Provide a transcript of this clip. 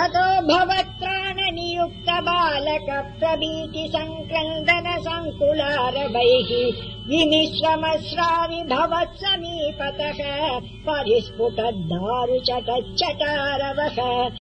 ततो भवत्राणनियुक्त बालक प्रभीति सङ्क्रन्दन सङ्कुलारभैः विमिश्रमश्रावि भवत् समीपतः परिस्फुटद्दारु च तच्चकारवः